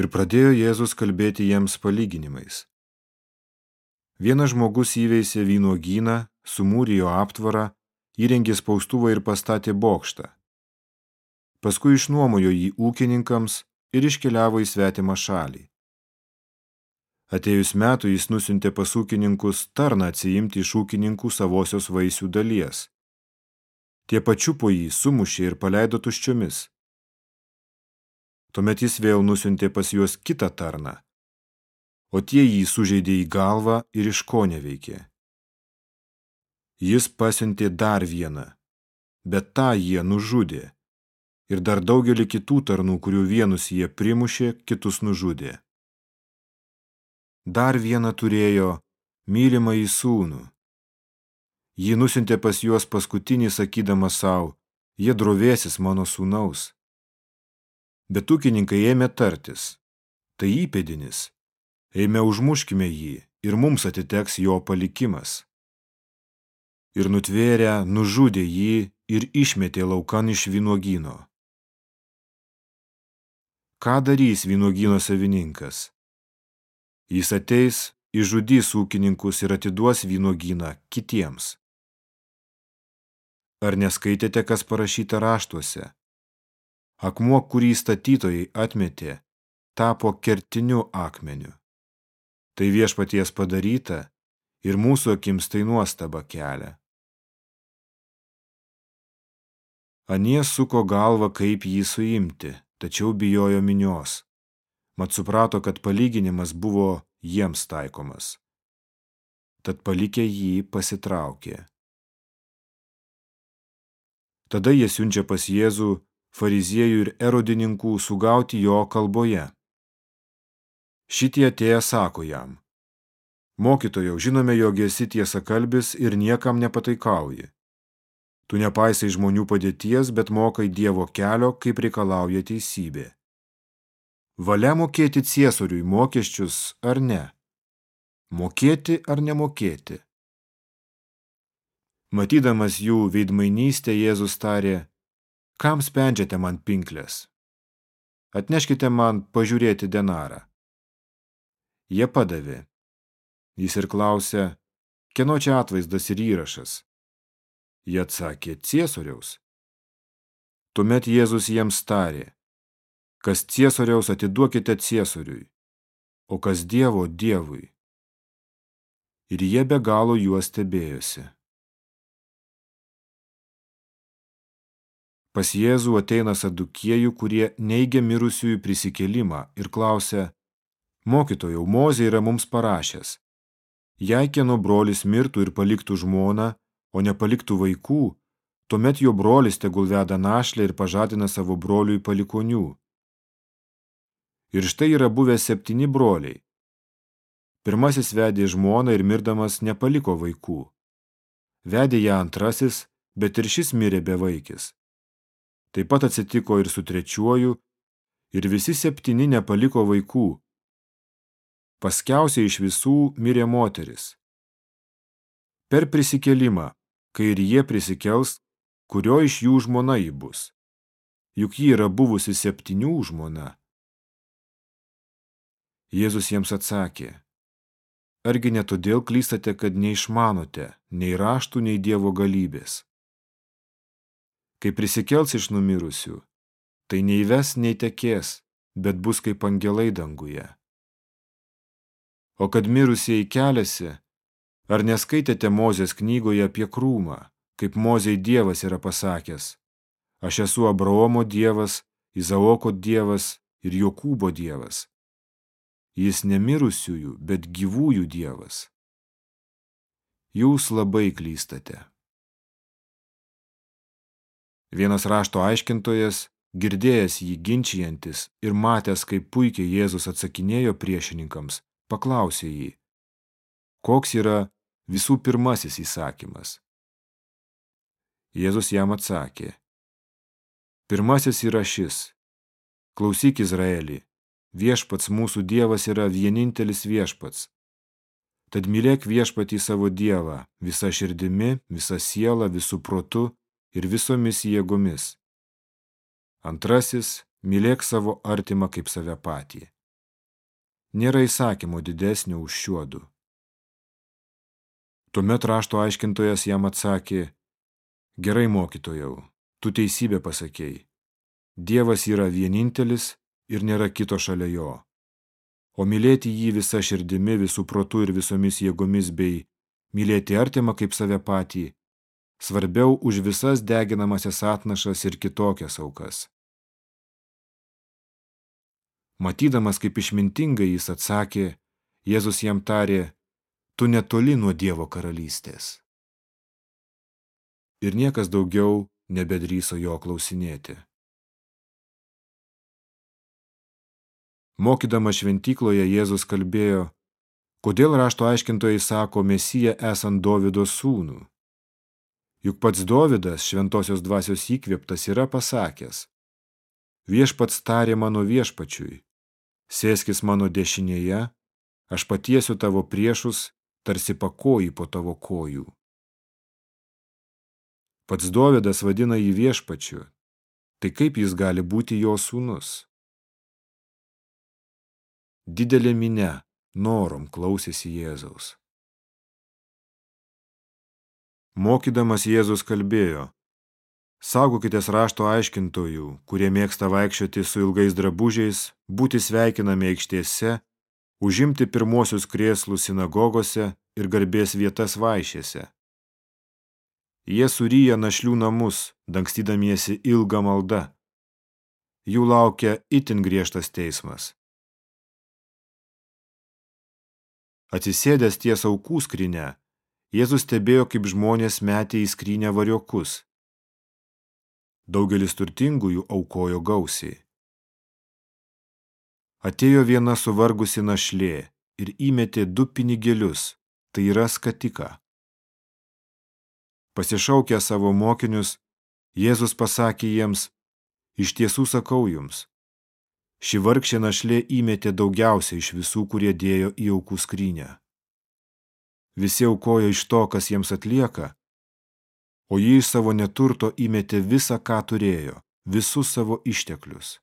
Ir pradėjo Jėzus kalbėti jiems palyginimais. Vienas žmogus įveisė vynuogyną, sumūrijo aptvarą, įrengė spaustuvą ir pastatė bokštą. Paskui išnuomojo jį ūkininkams ir iškeliavo į svetimą šalį. Atėjus metų jis nusintė pas ūkininkus tarną atsiimti iš ūkininkų savosios vaisių dalies. Tie pačiupo jį, sumušė ir paleido tuščiomis. Tuomet jis vėl nusintė pas juos kitą tarną, o tie jį sužeidė į galvą ir iš ko neveikė. Jis pasiuntė dar vieną, bet tą jie nužudė, ir dar daugelį kitų tarnų, kurių vienus jie primušė, kitus nužudė. Dar vieną turėjo mylimą į sūnų. Jį nusintė pas juos paskutinį, sakydama savo, jie drovėsis mano sūnaus. Bet ūkininkai ėmė tartis. Tai įpėdinis. Eime užmuškime jį ir mums atiteks jo palikimas. Ir nutvėrę nužudė jį ir išmetė laukan iš vynuogino. Ką darys vynuogino savininkas? Jis ateis, išžudys ūkininkus ir atiduos vynuogyną kitiems. Ar neskaitėte, kas parašyta raštuose? Akmuo, kurį statytojai atmetė, tapo kertiniu akmeniu. Tai viešpaties padaryta ir mūsų akims tai nuostaba kelia. Anie suko galvą, kaip jį suimti, tačiau bijojo minios. Mat suprato, kad palyginimas buvo jiems taikomas. Tad palikę jį pasitraukė. Tada jie siunčia pas Jėzų fariziejų ir erodininkų sugauti jo kalboje. Šitie atėję sako jam, mokytojau, žinome, jog esi tiesa kalbis ir niekam nepataikauji. Tu nepaisai žmonių padėties, bet mokai Dievo kelio, kaip reikalauja teisybė. Valia mokėti ciesoriui mokesčius ar ne? Mokėti ar nemokėti? Matydamas jų veidmainystę, Jėzus tarė, Kam spendžiate man pinklės? Atneškite man pažiūrėti denarą. Jie padavė. Jis ir klausė, kieno čia atvaizdas ir įrašas. Jie atsakė, ciesoriaus. Tuomet Jėzus jiems tarė, kas ciesoriaus atiduokite ciesoriui, o kas Dievo Dievui. Ir jie be galo juos stebėjosi. Pas Jėzų ateina sadukiejų, kurie neigia mirusiųjų prisikėlimą ir klausia, mokytojau, Mozė yra mums parašęs. Jei kieno brolis mirtų ir paliktų žmoną, o nepaliktų vaikų, tuomet jo brolis tegul veda našlę ir pažadina savo broliui palikonių. Ir štai yra buvę septyni broliai. Pirmasis vedė žmoną ir mirdamas nepaliko vaikų. Vedė ją antrasis, bet ir šis mirė be vaikis. Taip pat atsitiko ir su trečiuoju, ir visi septyni nepaliko vaikų. Paskiausiai iš visų mirė moteris. Per prisikelimą, kai ir jie prisikels, kurio iš jų žmona jį bus. Juk ji yra buvusi septynių žmona. Jėzus jiems atsakė, argi ne todėl klystate, kad neišmanote nei raštų, nei Dievo galybės kai prisikels iš numirusių, tai nei ves, nei tekės, bet bus kaip angelai danguje. O kad mirusieji keliasi, ar neskaitėte Mozės knygoje apie krūmą, kaip Mozei Dievas yra pasakęs, aš esu Abraomo Dievas, Izaoko Dievas ir Jokūbo Dievas. Jis nemirusiųjų, bet gyvųjų Dievas. Jūs labai klystate. Vienas rašto aiškintojas, girdėjęs jį ginčijantis ir matęs, kaip puikiai Jėzus atsakinėjo priešininkams, paklausė jį, koks yra visų pirmasis įsakymas. Jėzus jam atsakė, pirmasis yra šis, klausyk Izraelį, viešpats mūsų Dievas yra vienintelis viešpats. Tad mylėk viešpatį savo Dievą visą širdimi, visą sielą, visų protu ir visomis jėgomis. Antrasis – mylėk savo artimą kaip save patį. nėra įsakymo didesnio už šiuodu. Tuomet rašto aiškintojas jam atsakė, gerai mokytojau, tu teisybę pasakėjai. Dievas yra vienintelis ir nėra kito šalia jo. O mylėti jį visą širdimi, visų protų ir visomis jėgomis bei mylėti artimą kaip save patį, svarbiau už visas deginamasias atnašas ir kitokias aukas. Matydamas, kaip išmintingai jis atsakė, Jėzus jam tarė, tu netoli nuo Dievo karalystės. Ir niekas daugiau nebedryso jo klausinėti. Mokydama šventykloje Jėzus kalbėjo, kodėl rašto aiškintojai sako Mesiją esant Dovido sūnų. Juk pats Dovidas, šventosios dvasios įkvėptas, yra pasakęs, viešpats tarė mano viešpačiui, sėskis mano dešinėje, aš patiesiu tavo priešus, tarsi pakoji po tavo kojų. Pats Dovydas vadina jį viešpačiu, tai kaip jis gali būti jo sūnus? Didelė minė norom klausėsi Jėzaus. Mokydamas Jėzus kalbėjo, Saugokitės rašto aiškintojų, kurie mėgsta vaikščioti su ilgais drabužiais, būti sveikinami aikštėse, užimti pirmuosius krėslus sinagogose ir garbės vietas vaišėse. Jie suryja našlių namus, dangstydamiesi ilgą maldą. Jų laukia itin griežtas teismas. Atsisėdęs ties aukų skrinę, Jėzus stebėjo, kaip žmonės metė į skrinę variokus – Daugelis turtingųjų aukojo gausiai. Atėjo viena suvargusi našlė ir įmetė du pinigėlius, tai yra skatiką. Pasišaukę savo mokinius, Jėzus pasakė jiems, iš tiesų sakau jums, ši vargšė našlė įmetė daugiausia iš visų, kurie dėjo į aukų skrynę. Visi aukojo iš to, kas jiems atlieka, o ji iš savo neturto įmetė visą, ką turėjo, visus savo išteklius.